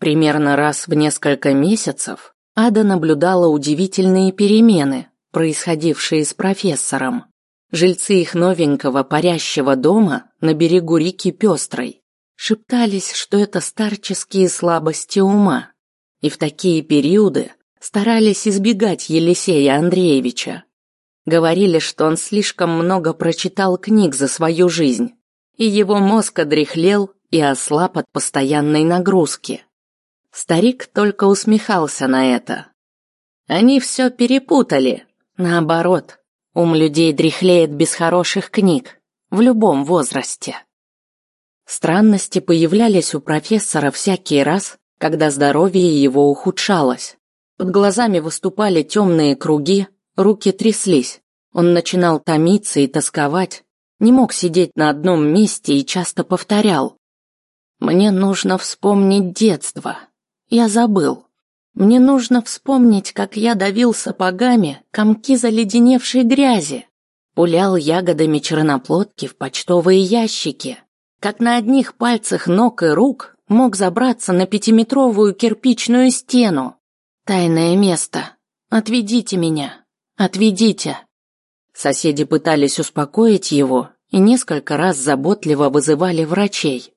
Примерно раз в несколько месяцев Ада наблюдала удивительные перемены, происходившие с профессором. Жильцы их новенького парящего дома на берегу реки Пестрой шептались, что это старческие слабости ума, и в такие периоды старались избегать Елисея Андреевича. Говорили, что он слишком много прочитал книг за свою жизнь, и его мозг одряхлел и ослаб от постоянной нагрузки. Старик только усмехался на это. Они все перепутали. Наоборот, ум людей дряхлеет без хороших книг, в любом возрасте. Странности появлялись у профессора всякий раз, когда здоровье его ухудшалось. Под глазами выступали темные круги, руки тряслись. Он начинал томиться и тосковать, не мог сидеть на одном месте и часто повторял. «Мне нужно вспомнить детство. Я забыл. Мне нужно вспомнить, как я давил сапогами комки заледеневшей грязи, пулял ягодами черноплодки в почтовые ящики, как на одних пальцах ног и рук мог забраться на пятиметровую кирпичную стену. Тайное место. Отведите меня. Отведите. Соседи пытались успокоить его и несколько раз заботливо вызывали врачей.